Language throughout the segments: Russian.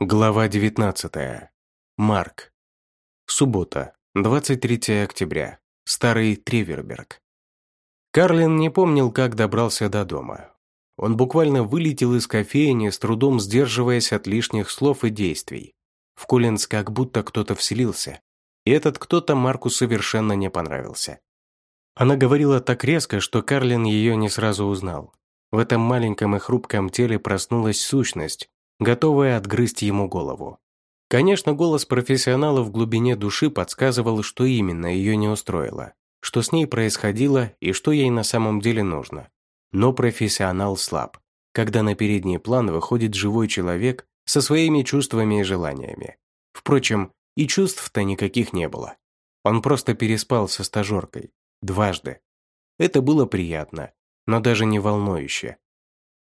Глава 19. Марк. Суббота, 23 октября. Старый Треверберг. Карлин не помнил, как добрался до дома. Он буквально вылетел из кофейни, с трудом сдерживаясь от лишних слов и действий. В Коллинз как будто кто-то вселился. И этот кто-то Марку совершенно не понравился. Она говорила так резко, что Карлин ее не сразу узнал. В этом маленьком и хрупком теле проснулась сущность, готовая отгрызть ему голову. Конечно, голос профессионала в глубине души подсказывал, что именно ее не устроило, что с ней происходило и что ей на самом деле нужно. Но профессионал слаб, когда на передний план выходит живой человек со своими чувствами и желаниями. Впрочем, и чувств-то никаких не было. Он просто переспал со стажеркой. Дважды. Это было приятно, но даже не волнующе.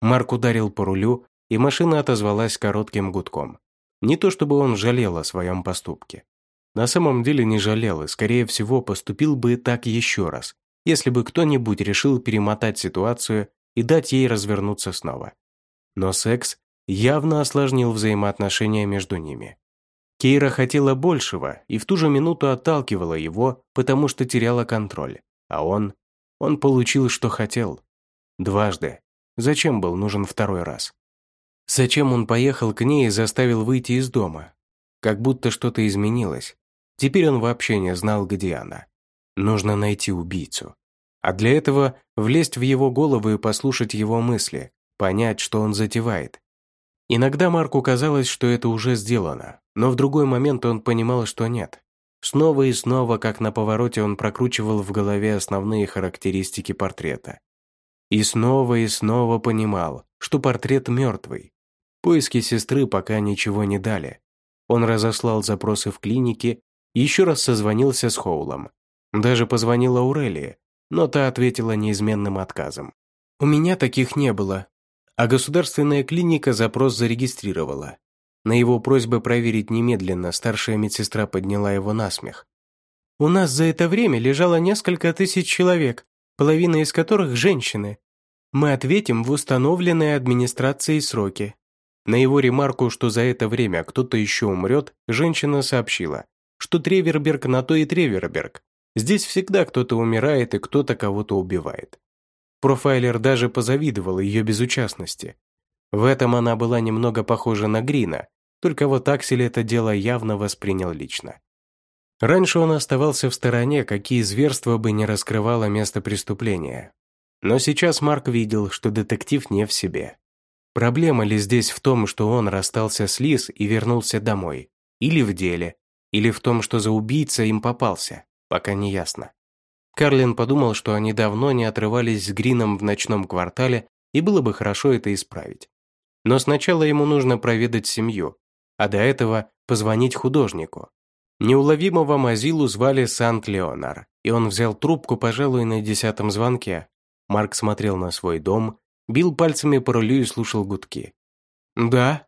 Марк ударил по рулю, и машина отозвалась коротким гудком. Не то чтобы он жалел о своем поступке. На самом деле не жалел и, скорее всего, поступил бы так еще раз, если бы кто-нибудь решил перемотать ситуацию и дать ей развернуться снова. Но секс явно осложнил взаимоотношения между ними. Кейра хотела большего и в ту же минуту отталкивала его, потому что теряла контроль. А он... Он получил, что хотел. Дважды. Зачем был нужен второй раз? Зачем он поехал к ней и заставил выйти из дома? Как будто что-то изменилось. Теперь он вообще не знал, где она. Нужно найти убийцу. А для этого влезть в его голову и послушать его мысли, понять, что он затевает. Иногда Марку казалось, что это уже сделано, но в другой момент он понимал, что нет. Снова и снова, как на повороте, он прокручивал в голове основные характеристики портрета. И снова и снова понимал, что портрет мертвый, Поиски сестры пока ничего не дали. Он разослал запросы в клинике, еще раз созвонился с Хоулом. Даже позвонила Аурелии, но та ответила неизменным отказом. «У меня таких не было». А государственная клиника запрос зарегистрировала. На его просьбы проверить немедленно старшая медсестра подняла его на смех. «У нас за это время лежало несколько тысяч человек, половина из которых – женщины. Мы ответим в установленные администрацией сроки. На его ремарку, что за это время кто-то еще умрет, женщина сообщила, что Треверберг на то и Треверберг. Здесь всегда кто-то умирает и кто-то кого-то убивает. Профайлер даже позавидовал ее безучастности. В этом она была немного похожа на Грина, только вот Аксель это дело явно воспринял лично. Раньше он оставался в стороне, какие зверства бы не раскрывало место преступления. Но сейчас Марк видел, что детектив не в себе. Проблема ли здесь в том, что он расстался с Лиз и вернулся домой? Или в деле? Или в том, что за убийца им попался? Пока не ясно. Карлин подумал, что они давно не отрывались с Грином в ночном квартале, и было бы хорошо это исправить. Но сначала ему нужно проведать семью, а до этого позвонить художнику. Неуловимого Мазилу звали Сант-Леонар, и он взял трубку, пожалуй, на десятом звонке. Марк смотрел на свой дом, бил пальцами по рулю и слушал гудки. «Да?»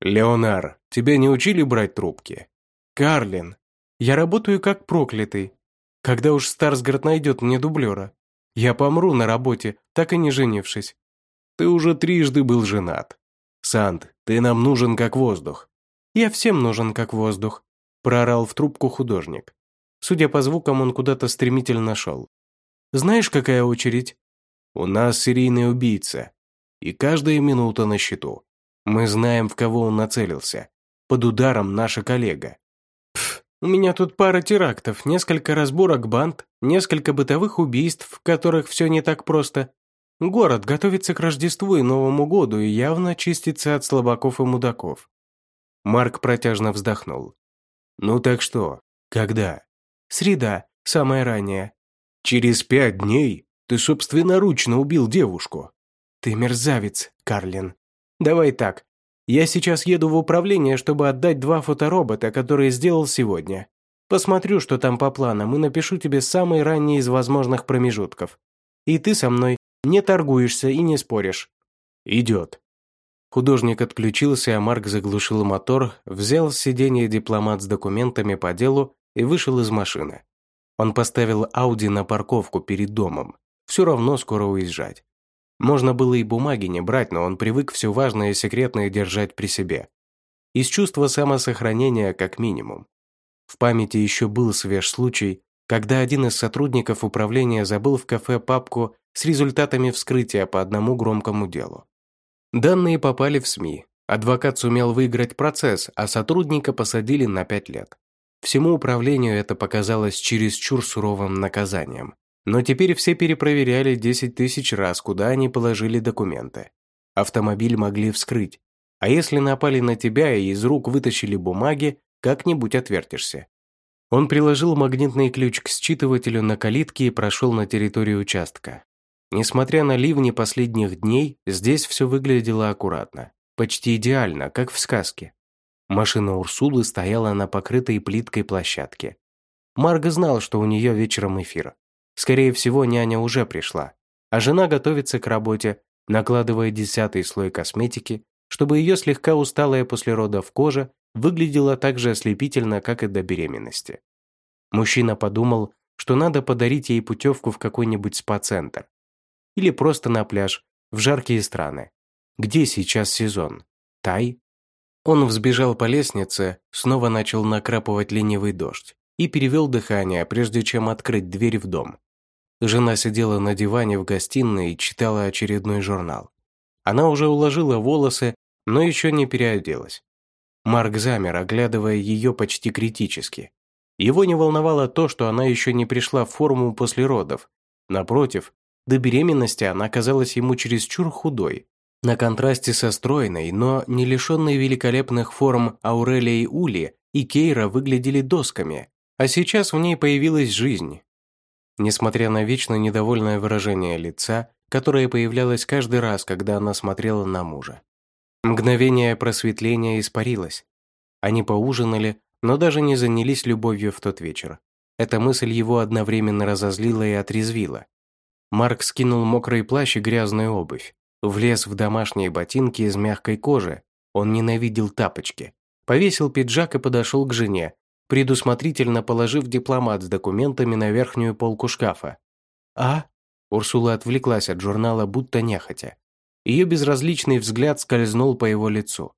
«Леонар, тебя не учили брать трубки?» «Карлин, я работаю как проклятый. Когда уж Старсгард найдет мне дублера? Я помру на работе, так и не женившись». «Ты уже трижды был женат. Сант, ты нам нужен как воздух». «Я всем нужен как воздух», – проорал в трубку художник. Судя по звукам, он куда-то стремительно шел. «Знаешь, какая очередь?» У нас серийный убийца, и каждая минута на счету. Мы знаем, в кого он нацелился. Под ударом наша коллега. Пф, у меня тут пара терактов, несколько разборок банд, несколько бытовых убийств, в которых все не так просто. Город готовится к Рождеству и Новому году и явно чистится от слабаков и мудаков. Марк протяжно вздохнул. «Ну так что? Когда?» «Среда, самая ранняя». «Через пять дней?» Ты собственноручно убил девушку». «Ты мерзавец, Карлин. Давай так. Я сейчас еду в управление, чтобы отдать два фоторобота, которые сделал сегодня. Посмотрю, что там по планам, и напишу тебе самый ранний из возможных промежутков. И ты со мной не торгуешься и не споришь». «Идет». Художник отключился, а Марк заглушил мотор, взял с сиденья дипломат с документами по делу и вышел из машины. Он поставил Ауди на парковку перед домом все равно скоро уезжать. Можно было и бумаги не брать, но он привык все важное и секретное держать при себе. из чувства самосохранения как минимум. В памяти еще был свеж случай, когда один из сотрудников управления забыл в кафе папку с результатами вскрытия по одному громкому делу. Данные попали в СМИ. Адвокат сумел выиграть процесс, а сотрудника посадили на пять лет. Всему управлению это показалось чересчур суровым наказанием. Но теперь все перепроверяли 10 тысяч раз, куда они положили документы. Автомобиль могли вскрыть. А если напали на тебя и из рук вытащили бумаги, как-нибудь отвертишься. Он приложил магнитный ключ к считывателю на калитке и прошел на территорию участка. Несмотря на ливни последних дней, здесь все выглядело аккуратно. Почти идеально, как в сказке. Машина Урсулы стояла на покрытой плиткой площадке. Марго знал, что у нее вечером эфир. Скорее всего, няня уже пришла, а жена готовится к работе, накладывая десятый слой косметики, чтобы ее слегка усталая после родов кожа выглядела так же ослепительно, как и до беременности. Мужчина подумал, что надо подарить ей путевку в какой-нибудь спа-центр. Или просто на пляж, в жаркие страны. Где сейчас сезон? Тай? Он взбежал по лестнице, снова начал накрапывать ленивый дождь и перевел дыхание, прежде чем открыть дверь в дом. Жена сидела на диване в гостиной и читала очередной журнал. Она уже уложила волосы, но еще не переоделась. Марк замер, оглядывая ее почти критически. Его не волновало то, что она еще не пришла в форму после родов. Напротив, до беременности она казалась ему чересчур худой. На контрасте со стройной, но не лишенной великолепных форм Аурелией Ули и Кейра выглядели досками, а сейчас в ней появилась жизнь. Несмотря на вечно недовольное выражение лица, которое появлялось каждый раз, когда она смотрела на мужа. Мгновение просветления испарилось. Они поужинали, но даже не занялись любовью в тот вечер. Эта мысль его одновременно разозлила и отрезвила. Марк скинул мокрый плащ и грязную обувь, влез в домашние ботинки из мягкой кожи, он ненавидел тапочки, повесил пиджак и подошел к жене, предусмотрительно положив дипломат с документами на верхнюю полку шкафа. «А?» Урсула отвлеклась от журнала, будто нехотя. Ее безразличный взгляд скользнул по его лицу.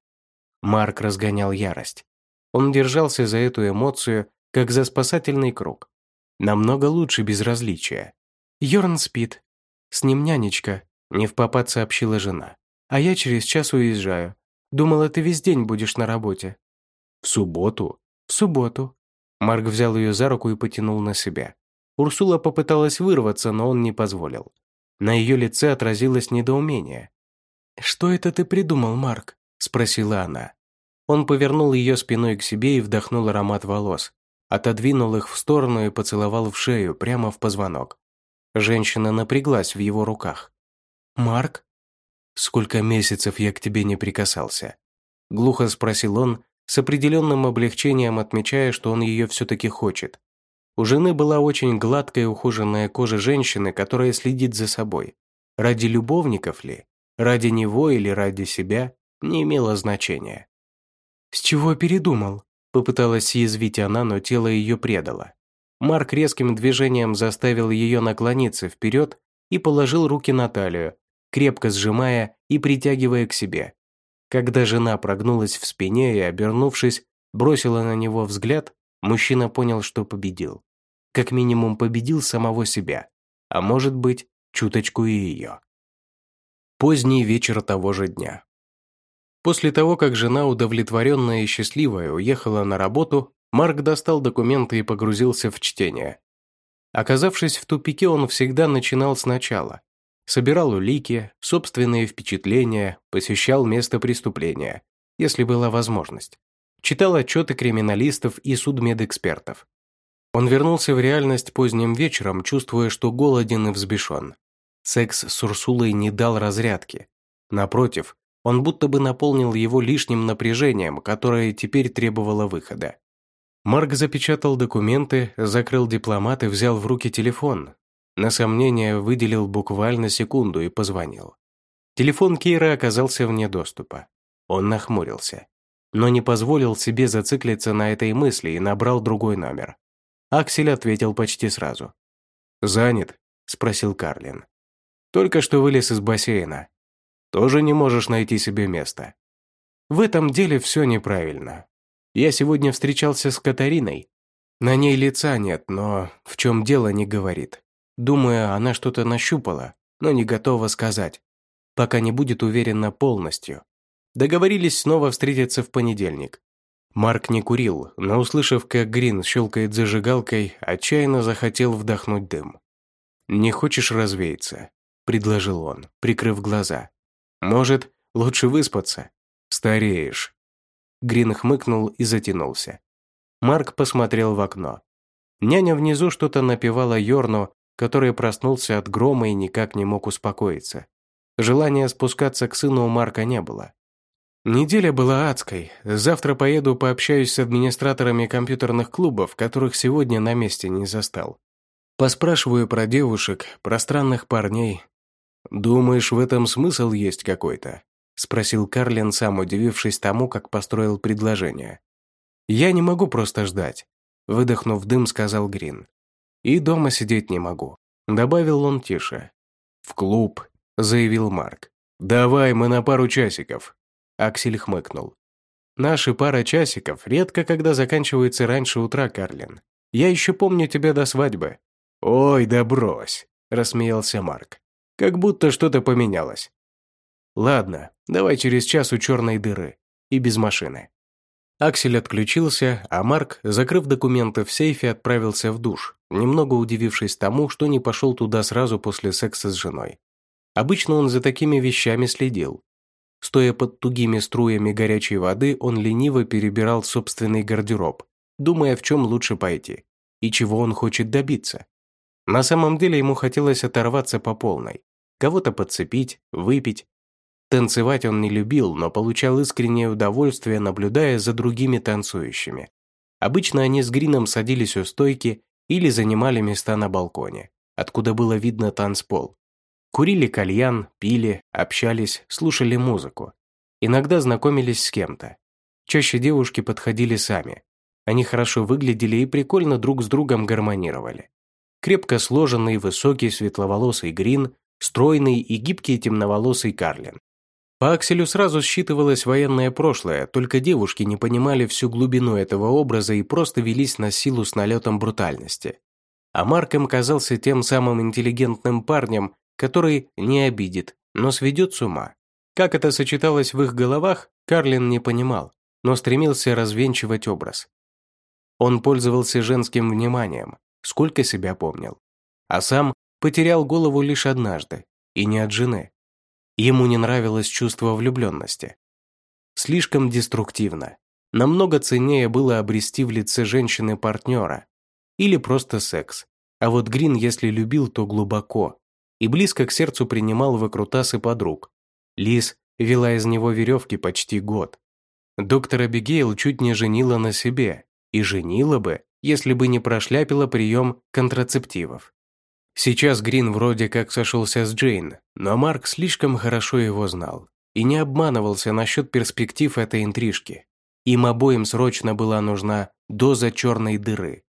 Марк разгонял ярость. Он держался за эту эмоцию, как за спасательный круг. Намного лучше безразличия. Йорн спит. С ним нянечка, не в попад сообщила жена. А я через час уезжаю. Думала, ты весь день будешь на работе. В субботу? В субботу. Марк взял ее за руку и потянул на себя. Урсула попыталась вырваться, но он не позволил. На ее лице отразилось недоумение. «Что это ты придумал, Марк?» – спросила она. Он повернул ее спиной к себе и вдохнул аромат волос, отодвинул их в сторону и поцеловал в шею, прямо в позвонок. Женщина напряглась в его руках. «Марк? Сколько месяцев я к тебе не прикасался?» Глухо спросил он, с определенным облегчением отмечая, что он ее все-таки хочет. У жены была очень гладкая ухоженная кожа женщины, которая следит за собой. Ради любовников ли? Ради него или ради себя? Не имело значения. «С чего передумал?» Попыталась съязвить она, но тело ее предало. Марк резким движением заставил ее наклониться вперед и положил руки на талию, крепко сжимая и притягивая к себе. Когда жена прогнулась в спине и, обернувшись, бросила на него взгляд, мужчина понял, что победил. Как минимум победил самого себя, а может быть, чуточку и ее. Поздний вечер того же дня. После того, как жена, удовлетворенная и счастливая, уехала на работу, Марк достал документы и погрузился в чтение. Оказавшись в тупике, он всегда начинал сначала, Собирал улики, собственные впечатления, посещал место преступления, если была возможность. Читал отчеты криминалистов и судмедэкспертов. Он вернулся в реальность поздним вечером, чувствуя, что голоден и взбешен. Секс с Урсулой не дал разрядки. Напротив, он будто бы наполнил его лишним напряжением, которое теперь требовало выхода. Марк запечатал документы, закрыл дипломат и взял в руки телефон, на сомнение выделил буквально секунду и позвонил. Телефон Кейра оказался вне доступа. Он нахмурился, но не позволил себе зациклиться на этой мысли и набрал другой номер. Аксель ответил почти сразу. «Занят?» – спросил Карлин. «Только что вылез из бассейна. Тоже не можешь найти себе места?» В этом деле все неправильно. Я сегодня встречался с Катариной. На ней лица нет, но в чем дело не говорит. Думаю, она что-то нащупала, но не готова сказать, пока не будет уверена полностью. Договорились снова встретиться в понедельник. Марк не курил, но, услышав, как Грин щелкает зажигалкой, отчаянно захотел вдохнуть дым. «Не хочешь развеяться?» – предложил он, прикрыв глаза. «Может, лучше выспаться? Стареешь». Грин хмыкнул и затянулся. Марк посмотрел в окно. Няня внизу что-то напевала Йорну, который проснулся от грома и никак не мог успокоиться. Желания спускаться к сыну у Марка не было. Неделя была адской. Завтра поеду пообщаюсь с администраторами компьютерных клубов, которых сегодня на месте не застал. Поспрашиваю про девушек, про странных парней. «Думаешь, в этом смысл есть какой-то?» – спросил Карлин, сам удивившись тому, как построил предложение. «Я не могу просто ждать», – выдохнув дым, сказал Грин. «И дома сидеть не могу», – добавил он тише. «В клуб», – заявил Марк. «Давай, мы на пару часиков». Аксель хмыкнул. «Наши пара часиков редко когда заканчиваются раньше утра, Карлин. Я еще помню тебя до свадьбы». «Ой, да брось», – рассмеялся Марк. «Как будто что-то поменялось». «Ладно, давай через час у черной дыры. И без машины». Аксель отключился, а Марк, закрыв документы в сейфе, отправился в душ, немного удивившись тому, что не пошел туда сразу после секса с женой. Обычно он за такими вещами следил. Стоя под тугими струями горячей воды, он лениво перебирал собственный гардероб, думая, в чем лучше пойти и чего он хочет добиться. На самом деле ему хотелось оторваться по полной, кого-то подцепить, выпить, Танцевать он не любил, но получал искреннее удовольствие, наблюдая за другими танцующими. Обычно они с Грином садились у стойки или занимали места на балконе, откуда было видно танцпол. Курили кальян, пили, общались, слушали музыку. Иногда знакомились с кем-то. Чаще девушки подходили сами. Они хорошо выглядели и прикольно друг с другом гармонировали. Крепко сложенный, высокий, светловолосый Грин, стройный и гибкий темноволосый Карлин. По Акселю сразу считывалось военное прошлое, только девушки не понимали всю глубину этого образа и просто велись на силу с налетом брутальности. А Марком казался тем самым интеллигентным парнем, который не обидит, но сведет с ума. Как это сочеталось в их головах, Карлин не понимал, но стремился развенчивать образ. Он пользовался женским вниманием, сколько себя помнил. А сам потерял голову лишь однажды, и не от жены. Ему не нравилось чувство влюбленности. Слишком деструктивно. Намного ценнее было обрести в лице женщины партнера. Или просто секс. А вот Грин, если любил, то глубоко. И близко к сердцу принимал выкрутасы подруг. Лиз вела из него веревки почти год. Доктор Абигейл чуть не женила на себе. И женила бы, если бы не прошляпила прием контрацептивов. Сейчас Грин вроде как сошелся с Джейн, но Марк слишком хорошо его знал и не обманывался насчет перспектив этой интрижки. Им обоим срочно была нужна доза черной дыры.